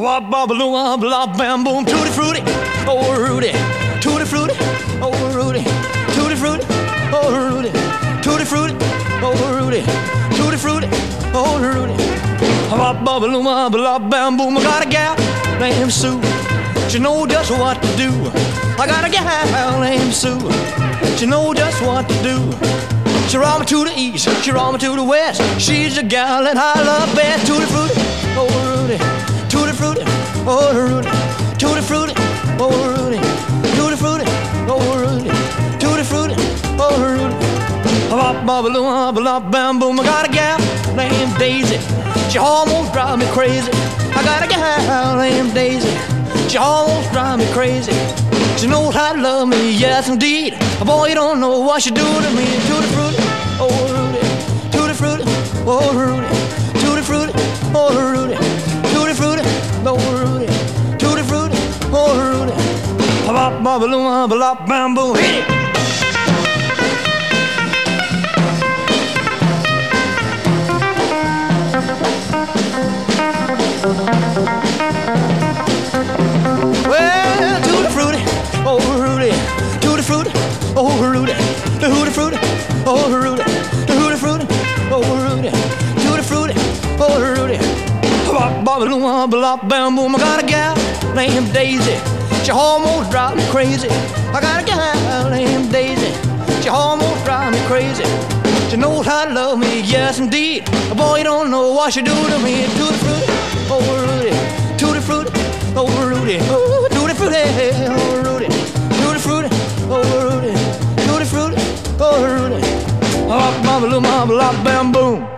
Wop bobble wop blah bam boom tutti frutti, oh Rudy, tutti frutti, oh Rudy, tutti frutti, oh Rudy, tutti frutti, oh Rudy, tutti frutti, oh Rudy. Wop bobble wop blah bam boom. I got a gal named Sue, she know just what to do. I got a gal named Sue, she know just what to do. She roll me to the east, she roll me to the west. She's a gal that I love best. Tutti frutti, oh Rudy, Bop bop bop bop bam boom. I got a gal named Daisy. She almost drive me crazy. I got a gal named Daisy. She almost drive me crazy. She knows how to love me, yes indeed. Boy, you don't know what she do to me. Tutti frutti, oh Rudy, tutti frutti, oh Rudy, tutti frutti, oh Rudy, tutti frutti, oh Rudy, tutti frutti, oh Rudy. Bop bop bop bop bam boom. Hit it. Bop bam boom. I got a gal named Daisy, she almost drive me crazy. I got a gal named Daisy, she almost drive me crazy. She knows how to love me, yes indeed. A boy, you don't know what she do to me. Tutti frutti, oh Rudy, tutti frutti, oh Rudy, oh tutti frutti, oh Rudy, tutti frutti, oh Rudy, tutti frutti, oh Rudy. Oh, bam, bam, bam, bam, bam, boom.